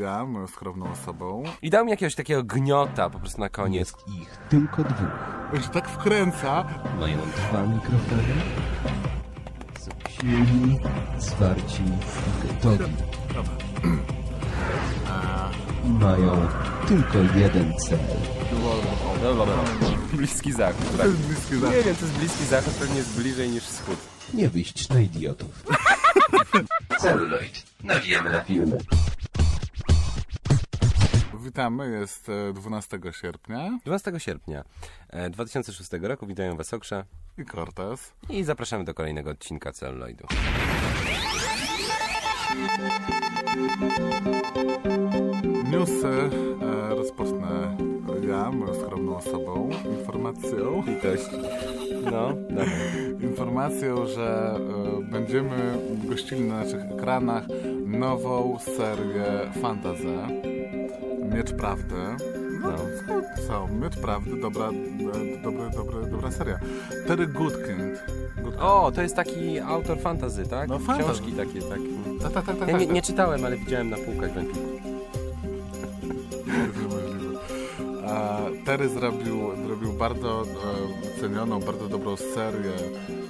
ja, moją skromną osobą. I dał mi jakiegoś takiego gniota po prostu na koniec. Jest ich tylko dwóch. On się tak wkręca. Mają dwa mikrofony. Są silni, zwarci i gotowi. I mają tylko jeden cel. Bliski zachód. To Tak. jest bliski Nie zachód. wiem, to jest bliski zachód, pewnie jest bliżej niż wschód. Nie wyjść na idiotów. Celuloid. Nawijamy na filmy. Witamy, jest e, 12 sierpnia 12 sierpnia e, 2006 roku witają Was Okrze i Cortez. i zapraszamy do kolejnego odcinka Celluloidu. Newsy e, rozpocznę ja, moją skromną osobą, informacją, Litość. No, dawaj. informacją, że e, będziemy gościli na naszych ekranach nową serię fantasy Miecz Prawdy. No, co? Miecz Prawdy, dobra, e, dobra, dobra, dobra seria. Terry Goodkind. Goodkind. O, to jest taki autor fantazy, tak? No, fantasy. Książki takie, tak. Tak, tak, tak, tak. Ja nie, nie czytałem, ale widziałem na półkach w Empiku. Terry zrobił, zrobił bardzo e, cenioną, bardzo dobrą serię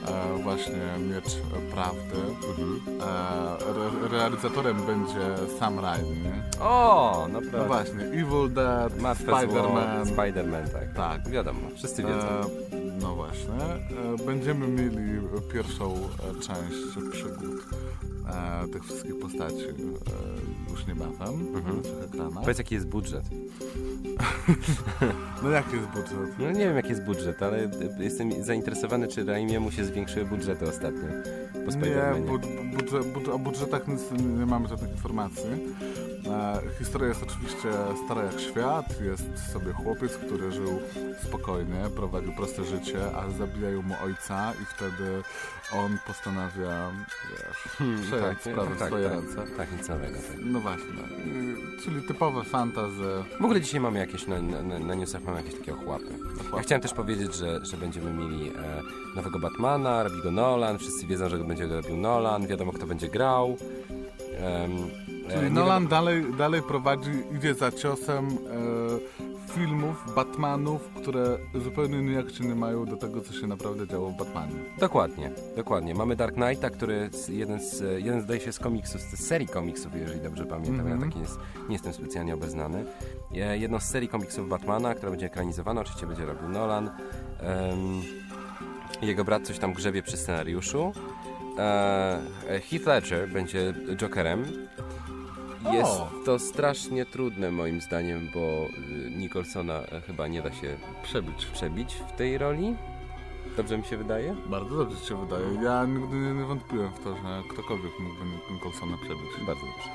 e, właśnie Miecz Prawdy. E, re, realizatorem będzie Sam Raimi. O, No naprawdę. właśnie, Evil Dead, Spider-Man. Spider-Man, tak. Tak. Wiadomo, wszyscy wiedzą. E, no właśnie. E, będziemy mieli pierwszą e, część przygód e, tych wszystkich postaci już niebawem na naszych ekranach. Powiedz, jaki jest budżet. No jaki jest budżet? No nie wiem, jaki jest budżet, ale jestem zainteresowany, czy Raimiemu się zwiększyły budżety ostatnio po Nie, Spider-Manie. bud, budżet, budżet, o budżetach nic nie, nie mamy żadnych informacji. E, historia jest oczywiście stara jak świat. Jest sobie chłopiec, który żył spokojnie, prowadził proste życie, a zabijają mu ojca i wtedy on postanawia wiesz, przejąć tak, sprawę w tak, swoje tak, ręce. Tak, nic nowego. Tak. No właśnie, y, czyli typowe fantazy. W ogóle dzisiaj mamy jakieś, na, na, na newsach mamy jakieś takie ochłapy. Ja chciałem też powiedzieć, że, że będziemy mieli e, nowego Batmana, robi go Nolan, wszyscy wiedzą, że będzie go robił Nolan, wiadomo kto będzie grał. E, Czyli Nolan dalej, dalej prowadzi, idzie za ciosem e, filmów, Batmanów, które zupełnie nijak nie mają do tego, co się naprawdę działo w Batmanie. Dokładnie, dokładnie. Mamy Dark Knighta, który jeden, z, jeden zdaje się z komiksów, z serii komiksów, jeżeli dobrze pamiętam, Mhm. ja taki jest, nie jestem specjalnie obeznany. Jedną z serii komiksów Batmana, która będzie ekranizowana, oczywiście będzie robił Nolan. Em, jego brat coś tam grzebie przy scenariuszu. E, Heath Ledger będzie Jokerem. Jest to strasznie trudne moim zdaniem, bo y, Nicholsona e, chyba nie da się Przebić. przebić w tej roli. Dobrze mi się wydaje? Bardzo dobrze ci się wydaje. Ja nigdy nie, wątpiłem w to, że ktokolwiek mógłby Nicholsona przebić. Bardzo dobrze.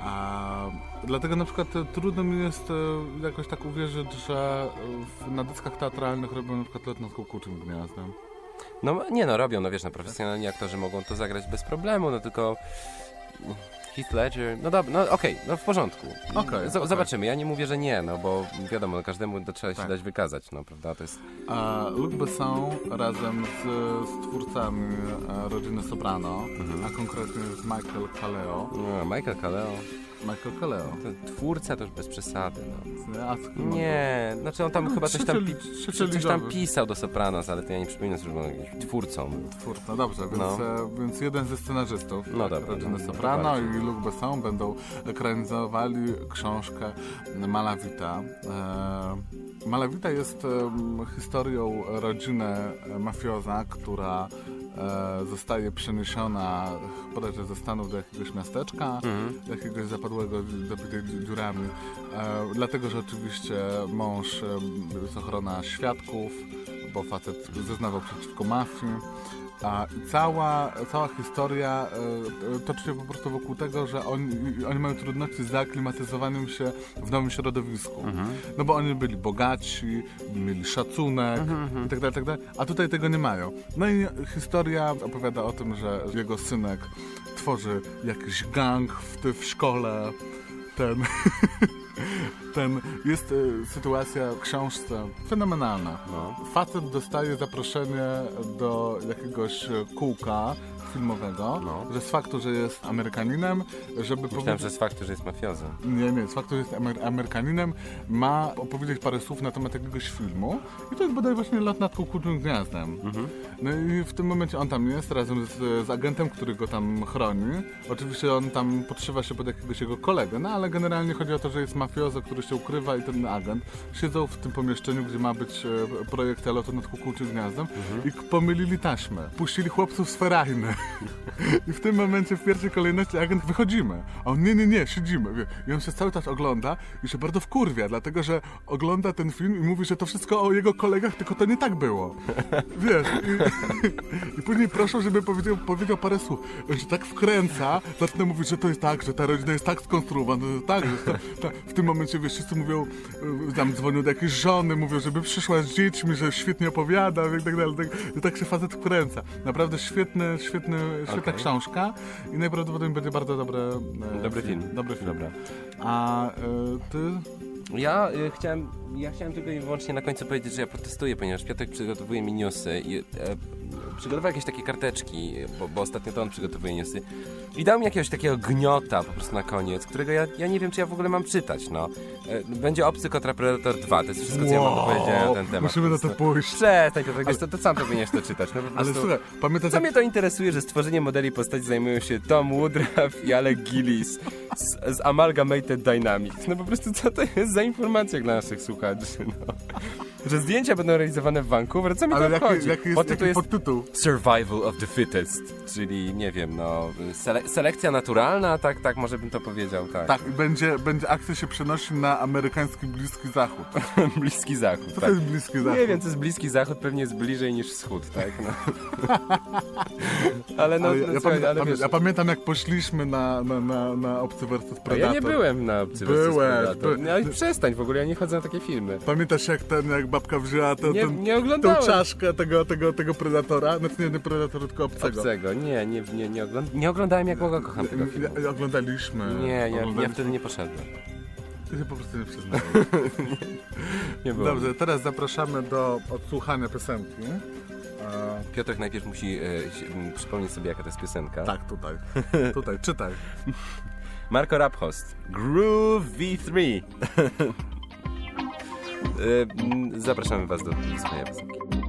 A dlatego na przykład e, trudno mi jest e, jakoś tak uwierzyć, że w, na dyskach teatralnych robią na przykład lot nad kukułczym gniazdem. No nie no, robią, no wiesz, no profesjonalni aktorzy mogą to zagrać bez problemu, no tylko Heath Ledger, no dobra, no okej, no w porządku. Okej, Z- okej. Zobaczymy, ja nie mówię, że nie, no bo wiadomo, każdemu to trzeba się Tak. dać wykazać, no prawda, to jest... A Luc Besson razem z, z twórcami e, rodziny Soprano, Mhm. a konkretnie z Michael Kaleo. No, Michael Kaleo, Michael Kaleo. to twórca to już bez przesady, no. Nie, a Nie, znaczy on tam No, chyba coś tam, pi- coś tam pisał do Sopranos, ale to ja nie przypominam, że był jakimś twórcą. był? Twórca, dobrze, więc, No. e, więc jeden ze scenarzystów No dobra, rodziny no, Soprano i Luc Besson będą ekranizowali książkę Malavita. E, Malavita jest historią rodziny e, mafioza, która e, zostaje przeniesiona bodajże ze Stanów do jakiegoś miasteczka, Mhm. jakiegoś zapadłego, zabitej dzi- dziurami. E, dlatego, że oczywiście mąż jest ochrona świadków, bo facet zeznawał przeciwko mafii. A cała, cała historia e, toczy się po prostu wokół tego, że oni, oni mają trudności z zaaklimatyzowaniem się w nowym środowisku. Mhm. No bo oni byli bogaci, mieli szacunek Mhm, i dalej, tak dalej, a tutaj tego nie mają. No i historia opowiada o tym, że jego synek tworzy jakiś gang w, w szkole, ten... Ten jest e, sytuacja w książce fenomenalna. No. Facet dostaje zaproszenie do jakiegoś kółka filmowego, No. że z faktu, że jest Amerykaninem, żeby Myślałem, powiedzieć... że z faktu, że jest mafiozem. Nie, nie, z faktu, że jest Amer Amerykaninem, ma opowiedzieć parę słów na temat jakiegoś filmu i to jest bodaj właśnie Lot nad kukułczym gniazdem. No i w tym momencie on tam jest razem z, z agentem, który go tam chroni. Oczywiście on tam podszywa się pod jakiegoś jego kolegę, no ale generalnie chodzi o to, że jest mafiozo, który się ukrywa i ten agent siedzą w tym pomieszczeniu, gdzie ma być e, projekt Lotu nad kukułczym gniazdem i k- pomylili taśmę. Puścili chłopców z ferajny. I w tym momencie w pierwszej kolejności agent wychodzimy. A on nie, nie, nie, siedzimy. I on się cały czas ogląda i się bardzo wkurwia, dlatego że ogląda ten film i mówi, że to wszystko o jego kolegach, tylko to nie tak było. Wiesz, i, i później proszą, żeby powiedział, powiedział parę słów. On się tak wkręca, zaczyna mówić, że to jest tak, że ta rodzina jest tak skonstruowana, że tak, że w tym momencie, wiesz, wszyscy mówią, y, tam dzwonią do jakiejś żony, mówią, żeby przyszła z dziećmi, że świetnie opowiada i tak dalej. Tak, tak się facet wkręca. Naprawdę świetny, świetny, świetna Okej. książka i najprawdopodobniej będzie bardzo dobre, e, Dobry film. Dobry film. Dobra. A e, ty? Ja y, chciałem, ja chciałem tylko i wyłącznie na końcu powiedzieć, że ja protestuję, ponieważ Piotrek przygotowuje mi newsy i e, przygotował jakieś takie karteczki, bo, bo ostatnio to on przygotowuje newsy i dał mi jakiegoś takiego gniota po prostu na koniec, którego ja, ja nie wiem, czy ja w ogóle mam czytać, no. E, będzie Obcy kontra Predator 2, to jest wszystko, co ja mam do powiedzenia na ten temat. Musimy na to prostu. pójść. Przestań, Piotrek, wiesz co, to sam powinieneś to czytać, no po Ale prostu... słuchaj, pamiętasz Co jak... mnie to interesuje, że stworzeniem modeli postaci zajmują się Tom Woodruff i Alec Gillis z, z Amalgamated Dynamics. No po prostu co to jest za informacja dla naszych słuchaczy, no. Że zdjęcia będą realizowane w Vancouver, co mi Ale to jaki, obchodzi? jaki jest, Podtytuł jaki jest podtytuł? Survival of the Fittest, czyli nie wiem, no, sele selekcja naturalna, tak, tak, może bym to powiedział, tak. Tak, i będzie, będzie akcja się przenosi na amerykański Bliski Zachód. Bliski Zachód, Co to tak. jest Bliski Zachód? Nie wiem, to jest Bliski Zachód, pewnie jest bliżej niż Wschód, tak, no. ale no, ale ja, no, ja, słuchaj, pamię- ale wiesz, ja pamiętam jak poszliśmy na, na, na, na Obcy vs A Predator. ja nie byłem na Obcy vs. Byłeś, Predator. by- No i przestań, w ogóle ja nie chodzę na takie filmy. Pamiętasz jak ten, jak babka wzięła ten, Nie, ten, nie tą czaszkę tego, tego, tego Predatora? Znaczy nie, nie Predatora, tylko Obcego. Obcego. Nie, nie, nie, nie, ogląd nie oglądałem jak Boga kocham tego filmu. Ja- ja Oglądaliśmy. Nie, ja, ja oglądaliśmy. wtedy nie poszedłem. Ty się po prostu nie przyznałeś. Nie było. Dobrze, teraz zapraszamy do odsłuchania piosenki. Piotrek najpierw musi e, przypomnieć sobie jaka to jest piosenka. tak, tutaj. Tutaj, czytaj. Marco Raphost. Groove V3. E, m, Zapraszamy was do słuchania piosenki.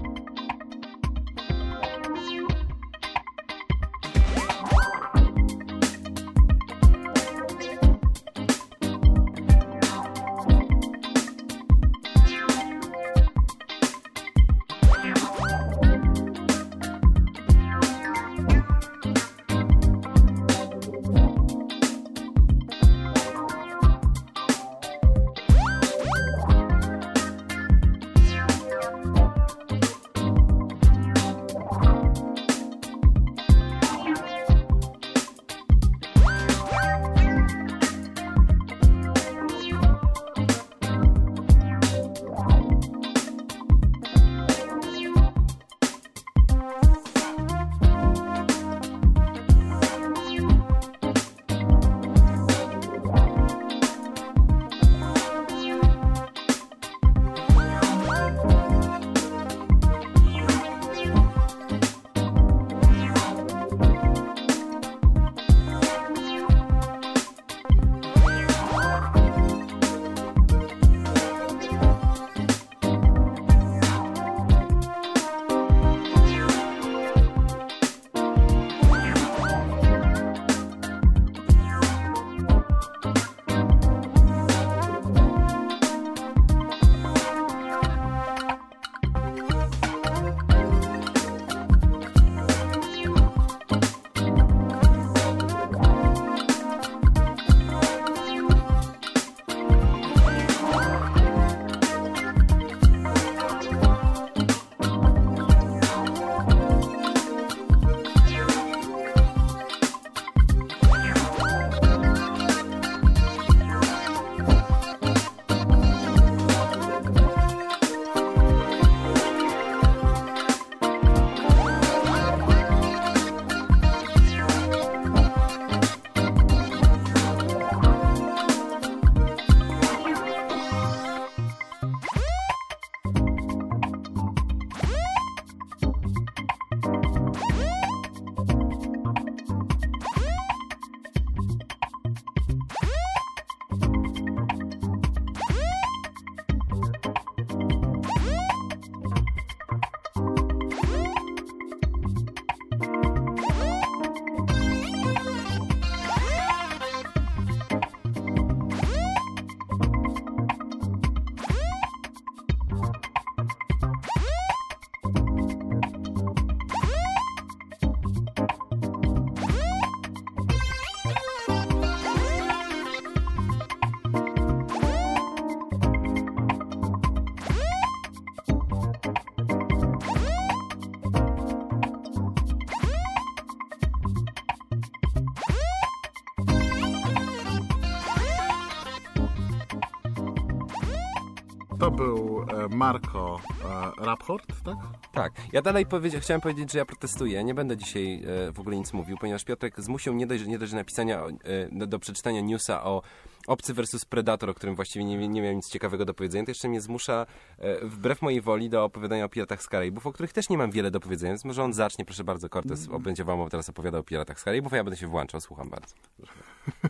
Raphort, tak? Tak. Ja dalej chciałem powiedzieć, że ja protestuję. Nie będę dzisiaj e, w ogóle nic mówił, ponieważ Piotrek zmusił nie dość, nie dość do napisania, e, do, do przeczytania newsa o Obcy versus Predator, o którym właściwie nie, nie miałem nic ciekawego do powiedzenia, to jeszcze mnie zmusza e, wbrew mojej woli do opowiadania o Piratach z Karaibów, o których też nie mam wiele do powiedzenia, więc może on zacznie, proszę bardzo, Cortez mm. będzie wam teraz opowiadał o Piratach z Karaibów, a ja będę się włączał, słucham bardzo.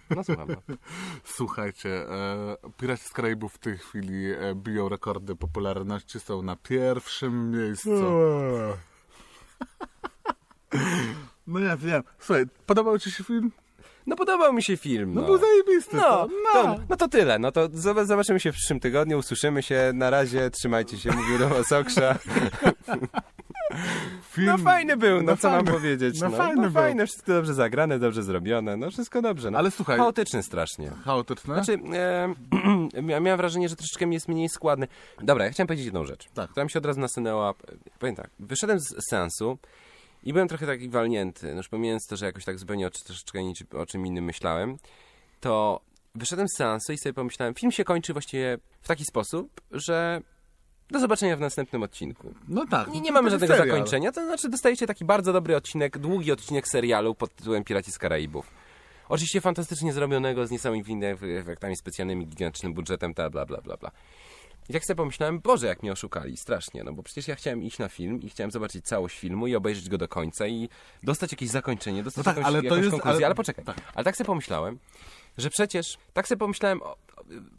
No słucham. No. Słuchajcie, e, Piraci z Karaibów w tej chwili e, biją rekordy popularności, są na pierwszym miejscu. No ja wiem. Słuchaj, podobał ci się film? No podobał mi się film. No, No, był zajebisty. no, co? to, no to tyle. No to zob- zobaczymy się w przyszłym tygodniu, usłyszymy się. Na razie, trzymajcie się, mówił do was Oksza. Film... No fajny był, no, No co mam fajny. powiedzieć. No No, fajny no był. fajne, wszystko dobrze zagrane, dobrze zrobione, no wszystko dobrze. No. Ale słuchaj- Chaotyczny strasznie. Chaotyczne? Znaczy, e, mia- miałem wrażenie, że troszeczkę jest mniej składny. Dobra, ja chciałem powiedzieć jedną rzecz, Tak. która mi się od razu nasunęła. Powiem tak, wyszedłem z seansu i byłem trochę taki walnięty, no już pomijając to, że jakoś tak zupełnie o, troszeczkę o czym innym myślałem, to wyszedłem z seansu i sobie pomyślałem, film się kończy właściwie w taki sposób, że do zobaczenia w następnym odcinku. no tak. Nie, nie mamy żadnego serial. zakończenia, to znaczy dostajecie taki bardzo dobry odcinek, długi odcinek serialu pod tytułem Piraci z Karaibów. Oczywiście fantastycznie zrobionego, z niesamowitymi efektami specjalnymi, gigantycznym budżetem, ta bla bla bla bla. I tak sobie pomyślałem, Boże, jak mnie oszukali, strasznie, no bo przecież ja chciałem iść na film i chciałem zobaczyć całość filmu i obejrzeć go do końca i dostać jakieś zakończenie, dostać No tak, jakąś, ale jakąś jest- konkluzję, ale- ale, poczekaj. tak. Ale tak sobie pomyślałem, że przecież, tak sobie pomyślałem, o,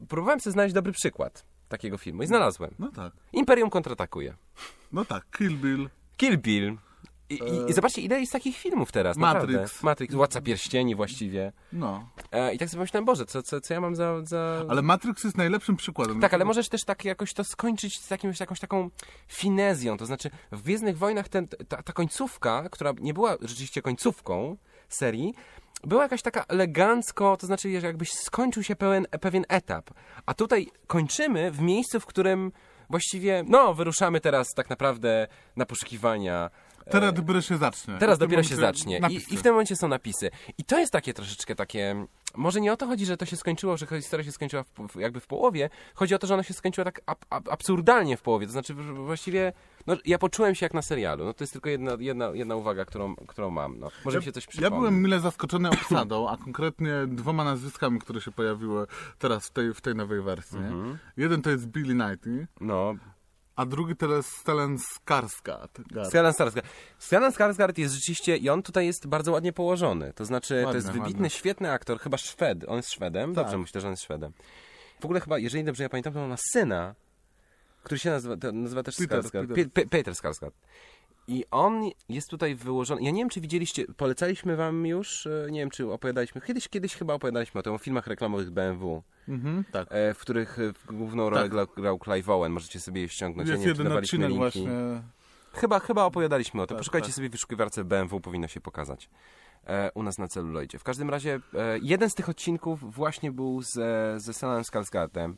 próbowałem sobie znaleźć dobry przykład takiego filmu i znalazłem. No tak. Imperium kontratakuje. No tak, Kill Bill. Kill Bill. I, i, i zobaczcie, ile jest takich filmów teraz, Matrix. naprawdę. Matrix, Władca Pierścieni właściwie. No. E, I tak sobie myślałem, Boże, co, co, co ja mam za... za... Ale Matrix jest najlepszym przykładem. Tak, ale możesz też tak jakoś to skończyć z jakimś, jakąś taką finezją. To znaczy, w Gwiezdnych Wojnach ten, ta, ta końcówka, która nie była rzeczywiście końcówką serii, była jakaś taka elegancko, to znaczy, że jakbyś skończył się pełen, pewien etap. A tutaj kończymy w miejscu, w którym właściwie, no, wyruszamy teraz tak naprawdę na poszukiwania Teraz dopiero się zacznie. Teraz dopiero się zacznie. I. I w tym momencie są napisy. I to jest takie troszeczkę takie. Może nie o to chodzi, że to się skończyło, że historia się skończyła w, jakby w połowie. Chodzi o to, że ona się skończyła tak ab, ab, absurdalnie w połowie. To znaczy, właściwie. No, ja poczułem się jak na serialu. No, to jest tylko jedna, jedna, jedna uwaga, którą, którą mam. No. Może mi się coś Ja przypomni. byłem mile zaskoczony obsadą, a konkretnie dwoma nazwiskami, które się pojawiły teraz w tej, w tej nowej wersji. Mhm. Jeden to jest Billy Knighty, No. A drugi to jest Stellan Skarsgård. Stellan Skarsgård. Stellan Skarsgård jest rzeczywiście, i on tutaj jest bardzo ładnie położony. To znaczy, to Ładny, jest wybitny, ładny. świetny aktor, chyba Szwed. On jest Szwedem? Tak. Dobrze, myślę, że on jest Szwedem. W ogóle chyba, jeżeli dobrze ja pamiętam, to on ma syna, który się nazywa, to nazywa też Peter, Skarsgård. Peter. Pe- Pe- Peter Skarsgård. I on jest tutaj wyłożony. Ja nie wiem, czy widzieliście, polecaliśmy wam już, e, nie wiem, czy opowiadaliśmy, kiedyś, kiedyś chyba opowiadaliśmy o tym, o filmach reklamowych BMW, Mhm, tak. e, w których e, główną rolę Tak. grał, Clive Owen. Możecie sobie je ściągnąć. Jest ja jeden odcinek linki. właśnie. Chyba, chyba opowiadaliśmy o tym. Tak, Poszukajcie tak. sobie w wyszukiwarce BMW, powinno się pokazać. E, u nas na celuloidzie. W każdym razie e, jeden z tych odcinków właśnie był ze, ze Stanem Skarsgardem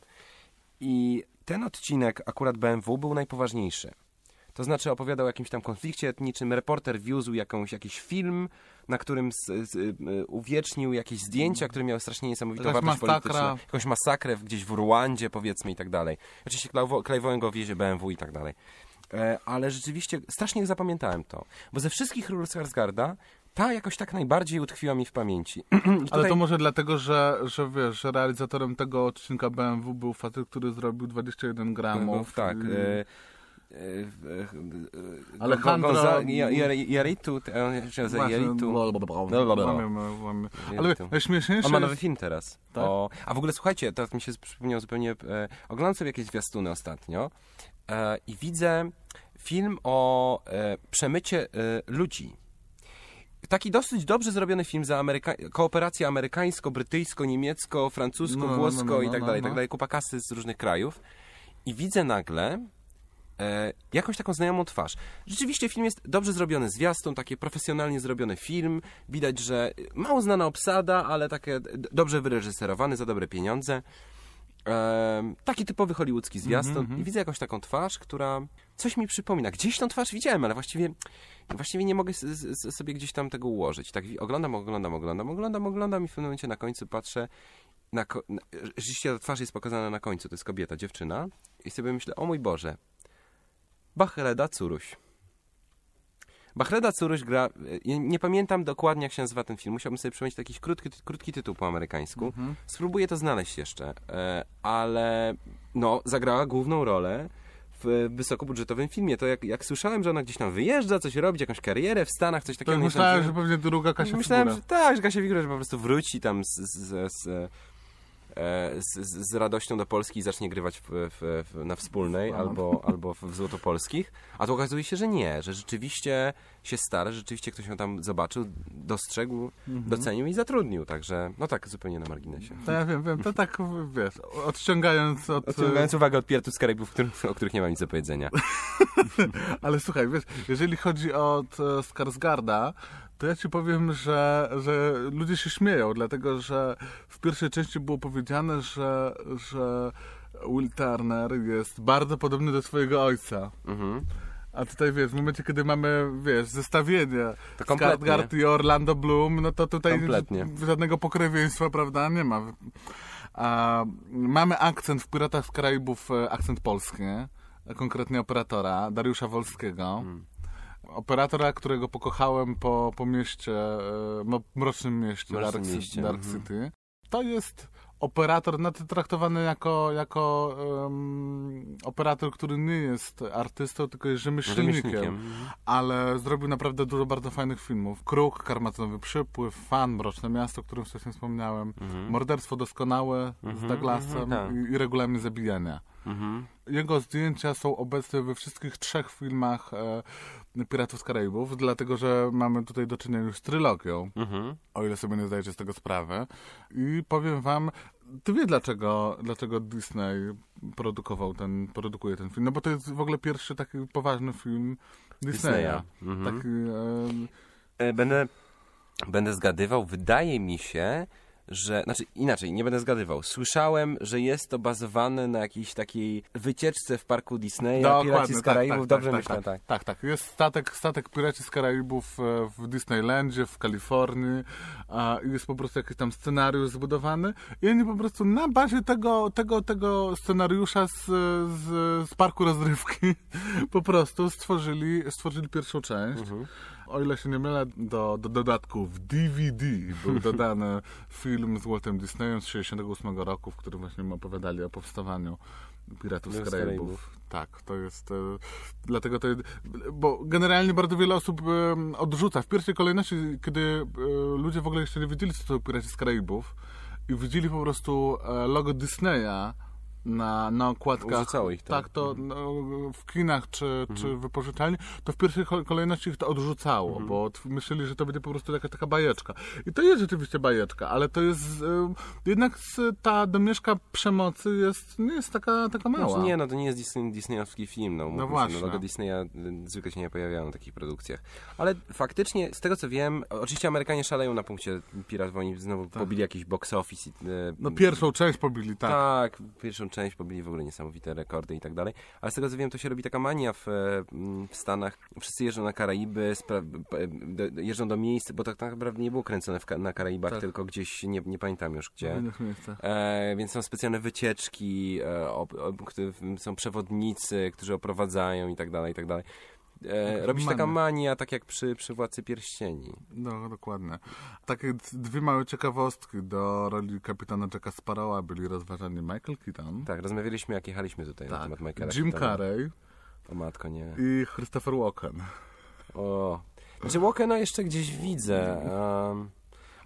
i ten odcinek akurat BMW był najpoważniejszy. To znaczy opowiadał o jakimś tam konflikcie etniczym, reporter wiózł jakąś, jakiś film, na którym z, z, y, uwiecznił jakieś zdjęcia, które miały strasznie niesamowitą Jakaś wartość masakra. polityczną. Jakąś masakrę gdzieś w Ruandzie powiedzmy i tak dalej. Oczywiście Clive go wiezie BMW i tak dalej. E, ale rzeczywiście strasznie zapamiętałem to. Bo ze wszystkich ról Skarsgarda ta jakoś tak najbardziej utkwiła mi w pamięci. I Ale tutaj- to może dlatego, że, że wiesz, że realizatorem tego odcinka BMW był facet, który zrobił 21 gramów. tak. i- e, Alejandro- Gonza- Ja- Ja- Jaritu, on się nazywa Jaritu. Ale najśmieszniejsze On ma nowy film teraz. Tak? O, a w ogóle słuchajcie, teraz mi się przypomniał zupełnie. E, oglądam sobie jakieś zwiastuny ostatnio e, i widzę film o e, przemycie e, ludzi. Taki dosyć dobrze zrobiony film za Ameryka kooperację amerykańsko-brytyjsko-niemiecko, francusko-włosko No, no, no, no, i tak no, dalej, i no. tak dalej, kupa kasy z różnych krajów. I widzę nagle e, jakąś taką znajomą twarz. Rzeczywiście film jest dobrze zrobiony, zwiastun, taki profesjonalnie zrobiony film. Widać, że mało znana obsada, ale takie dobrze wyreżyserowany, za dobre pieniądze. E, taki typowy hollywoodzki zwiastun. Mhm, I widzę jakąś taką twarz, która coś mi przypomina. Gdzieś tą twarz widziałem, ale właściwie, właściwie nie mogę sobie gdzieś tam tego ułożyć. Tak oglądam, oglądam, oglądam, oglądam, oglądam i w pewnym momencie na końcu patrzę na, na, rzeczywiście ta twarz jest pokazana na końcu, to jest kobieta, dziewczyna. I sobie myślę, o mój Boże, Bachreda Curuś. Bachreda Curuś gra, nie pamiętam dokładnie jak się nazywa ten film, musiałbym sobie przypomnieć jakiś krótki, krótki tytuł po amerykańsku. Mhm. Spróbuję to znaleźć jeszcze, e, ale no, zagrała główną rolę w wysokobudżetowym filmie. To jak, jak słyszałem, że ona gdzieś tam wyjeżdża, coś robić, jakąś karierę w Stanach, coś To takiego. nie myślałem, że pewnie druga Kasia Myślałem, Figura. że tak, że Kasia Wigura, że po prostu wróci tam z, z, z, z, z, z radością do Polski i zacznie grywać w, w, w, na wspólnej albo, albo w Złotopolskich. A tu okazuje się, że nie, że rzeczywiście się stara, rzeczywiście ktoś ją tam zobaczył, dostrzegł, Mhm. docenił i zatrudnił. Także, no tak, zupełnie na marginesie. To ja wiem, wiem, to tak, wiesz, odciągając od... Odciągając uwagę od Piratów z Karaibów, o których nie mam nic do powiedzenia. Ale słuchaj, wiesz, jeżeli chodzi o t- Skarsgarda, to ja ci powiem, że, że ludzie się śmieją, dlatego że w pierwszej części było powiedziane, że, że Will Turner jest bardzo podobny do swojego ojca. Mhm. A tutaj wiesz, w momencie, kiedy mamy, wiesz, zestawienie To. Skarsgard i Orlando Bloom, no to tutaj Kompletnie. żadnego pokrewieństwa, prawda, nie ma. A, mamy akcent w Piratach z Karaibów, e, akcent polski, konkretnie operatora, Dariusza Wolskiego. Mm. Operatora, którego pokochałem po, po mieście, e, mo- mrocznym mieście, Mrocznym Dark, mieście, Dark mhm. City. To jest operator, no to traktowany jako, jako em, operator, który nie jest artystą, tylko jest rzemieślnikiem Rzemieślnikiem. ale zrobił naprawdę dużo bardzo fajnych filmów. Kruk, Karmatonowy Przypływ, Fan, Mroczne Miasto, o którym wcześniej wspomniałem, Mhm. Morderstwo Doskonałe z Mhm, Douglasem mhm, i, i Regulamin Zabijania. Mhm. Jego zdjęcia są obecne we wszystkich trzech filmach e, Piratów z Karaibów, dlatego że mamy tutaj do czynienia już z trylogią, Mhm. o ile sobie nie zdajecie z tego sprawę. I powiem wam, ty wie dlaczego, dlaczego Disney produkował ten, produkuje ten film. No bo to jest w ogóle pierwszy taki poważny film Disneya. Disneya. Mhm. Taki, e, E, Będę, będę zgadywał. Wydaje mi się, że. Znaczy inaczej, nie będę zgadywał. Słyszałem, że jest to bazowane na jakiejś takiej wycieczce w parku Disneya, Piraci z tak, Karaibów. tak, Dobrze tak, myślę, tak, tak. tak, tak. Jest statek, statek Piraci z Karaibów e, w Disneylandzie, w Kalifornii. a Jest po prostu jakiś tam scenariusz zbudowany. I oni po prostu na bazie tego, tego, tego scenariusza z, z, z parku rozrywki po prostu stworzyli, stworzyli pierwszą część. Mhm. O ile się nie mylę, do, do dodatków DVD był dodany film z Waltem Disneyem z 1968 roku, w którym właśnie opowiadali o powstawaniu Piratów z Karaibów. Tak, to jest. E, dlatego to jest. Bo generalnie bardzo wiele osób e, odrzuca. W pierwszej kolejności, kiedy e, ludzie w ogóle jeszcze nie wiedzieli, co to Piraci z Karaibów i widzieli po prostu logo Disneya na, na okładkach. Ich to. Tak, to no, w kinach czy, czy wypożyczalni, to w pierwszej ko- kolejności ich to odrzucało, bo t- myśleli, że to będzie po prostu jakaś taka bajeczka. I to jest rzeczywiście bajeczka, ale to jest. E, jednak ta domieszka przemocy jest, nie jest taka, taka mała. Znaczy, nie, no to nie jest Disney, disneyowski film. No, umówmy się, właśnie. No, logo Disneya y, zwykle się nie pojawiają na takich produkcjach. Ale faktycznie, z tego co wiem, oczywiście Amerykanie szaleją na punkcie Pirat, bo oni znowu pobili jakiś box office. I, y, No pierwszą część pobili, tak. Tak, pierwszą część pobili w ogóle niesamowite rekordy i tak dalej. Ale z tego co wiem, to się robi taka mania w, e, m, w Stanach. Wszyscy jeżdżą na Karaiby, do, jeżdżą do miejsc, bo tak naprawdę nie było kręcone Ka- na Karaibach, Tak. tylko gdzieś, nie, nie pamiętam już gdzie. E, więc są specjalne wycieczki, e, op, które, są przewodnicy, którzy oprowadzają i tak dalej, i tak dalej. E, robi się taka mania, tak jak przy, przy Władcy Pierścieni. No, dokładnie. Takie dwie małe ciekawostki. Do roli kapitana Jacka Sparrowa byli rozważani Michael Keaton, Tak, rozmawialiśmy jak jechaliśmy tutaj na tak, temat Michaela Jim Keatona. Carrey O matko, nie. i Christopher Walken. O. Znaczy Walkena jeszcze gdzieś widzę. Um,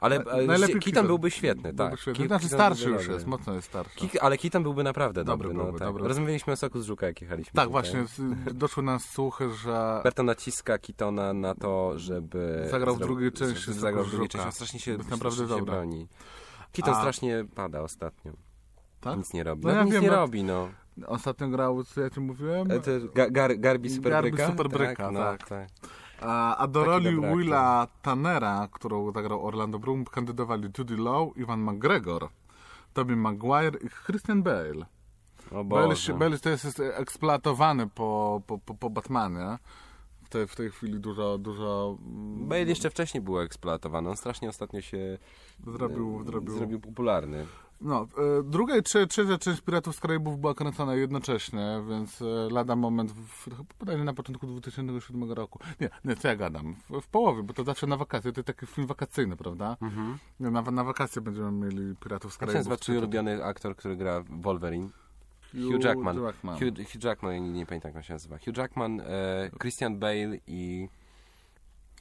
ale najlepiej Keaton byłby świetny, tak. świetny. Znaczy starszy już jest, mocno jest starszy. Ale Keaton byłby naprawdę Dobry dobry. no, tak. dobry. Rozmawialiśmy o soku z żuka, jak jechaliśmy. Tak, tutaj. właśnie. Doszły nas słuchy, że Berto naciska Keatona na to, żeby... Zagrał w drugiej części Zagrał w drugiej części. On strasznie się, naprawdę strasznie się broni. Keaton A- strasznie pada ostatnio. tak? Nic nie robi. No No, ja nic wiem, nie no- robi, no. Ostatnio grał, co ja ci mówiłem? E, gar, Garbi Superbryka? Garbi Superbryka, no, tak. tak. A, a do roli. Willa Tannera, którą zagrał Orlando Bloom, kandydowali Judy Law, Ivan McGregor, Tobey Maguire i Christian Bale. Bale, Bale to jest, jest eksploatowany po, po, po, po Batmanie w tej, w tej chwili dużo, dużo mm, Bale jeszcze wcześniej był eksploatowany. On strasznie ostatnio się zrobił, zrobił. zrobił popularny. No, e, druga i trze- trzecia część Piratów z Karaibów była kręcona jednocześnie, więc e, lada moment, w, bodajże na początku 2007 roku. Nie, nie, co ja gadam? W, w połowie, bo to zawsze na wakacje, to jest taki film wakacyjny, prawda? Nie, Na, na wakacje będziemy mieli Piratów z Jak się Karaibów. nazywa twój ulubiony aktor, który gra Wolverine? Hugh Jackman. Hugh, Hugh Jackman, ja nie, nie pamiętam jak on się nazywa. Hugh Jackman, e, Christian Bale i...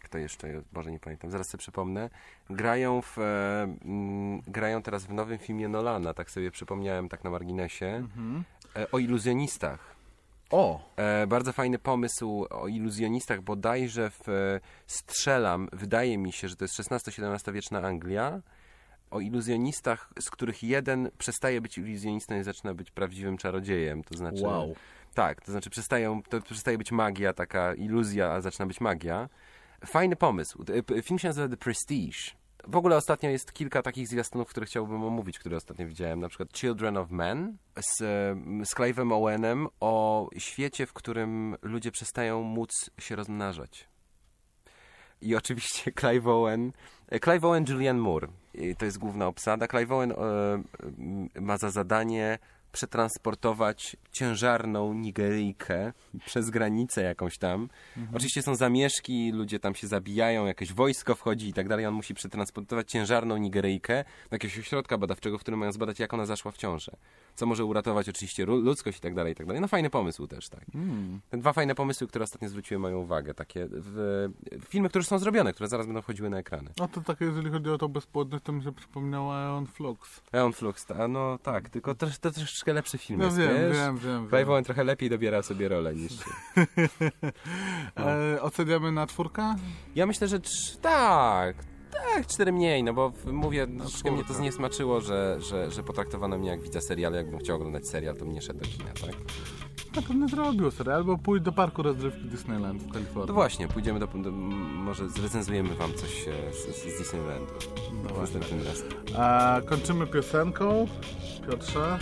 Kto jeszcze? Boże, nie pamiętam. Zaraz sobie przypomnę. Grają w... E, mm, grają teraz w nowym filmie Nolana, tak sobie przypomniałem, tak na marginesie. Mhm. E, o iluzjonistach. O! E, bardzo fajny pomysł o iluzjonistach, bodajże w e, Strzelam, wydaje mi się, że to jest XVI-XVII wieczna Anglia, o iluzjonistach, z których jeden przestaje być iluzjonistą i zaczyna być prawdziwym czarodziejem. To znaczy, Wow. tak, to znaczy przestają, to przestaje być magia, taka iluzja, a zaczyna być magia. Fajny pomysł. Film się nazywa The Prestige. W ogóle ostatnio jest kilka takich zwiastunów, które chciałbym omówić, które ostatnio widziałem. Na przykład Children of Men z, z Clive'em Owenem o świecie, w którym ludzie przestają móc się rozmnażać. I oczywiście Clive Owen, e, Clive Owen, Julianne Moore. I to jest główna obsada. Clive Owen e, ma za zadanie przetransportować ciężarną Nigeryjkę przez granicę jakąś tam. Oczywiście są zamieszki, ludzie tam się zabijają, jakieś wojsko wchodzi i tak dalej. On musi przetransportować ciężarną Nigeryjkę do jakiegoś ośrodka badawczego, w którym mają zbadać, jak ona zaszła w ciążę. Co może uratować oczywiście ludzkość i tak dalej, i tak dalej. No fajny pomysł też, tak. Mm. Te dwa fajne pomysły, które ostatnio zwróciły moją uwagę. Takie w, filmy, które już są zrobione, które zaraz będą wchodziły na ekrany. No to tak, jeżeli chodzi o tą bezpłodność, to mi się przypomniała Eon Flux. Eon Flux, ta, no tak, tylko to, to troszeczkę lepszy film No jest, wiem, wiesz? wiem, wiem. Clive wiem. Owen trochę lepiej dobiera sobie rolę niż... E, oceniamy na czwórkę? Ja myślę, że tak, tak, cztery mniej, no bo mówię, troszeczkę mnie to zniesmaczyło, że, że, że potraktowano mnie jak widza serialu, jakbym chciał oglądać serial, to bym nie szedł do kina, tak? Na pewno zrobił serial, albo pójść do parku rozrywki Disneyland w Kalifornii. To właśnie, pójdziemy do, do może zrecenzujemy wam coś e, z, z Disneylandu No właśnie. następnym razem. A, kończymy piosenką. Piotrze?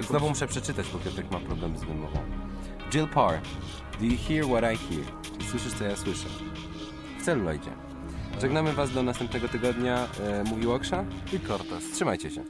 Znowu muszę przeczytać, bo Piotrek ma problem z wymową. Jill Parr, do you hear what I hear? Czy słyszysz, co ja słyszę? W celuloidzie. Żegnamy was do następnego tygodnia. E, mówił Oksza. I Cortez. Trzymajcie się.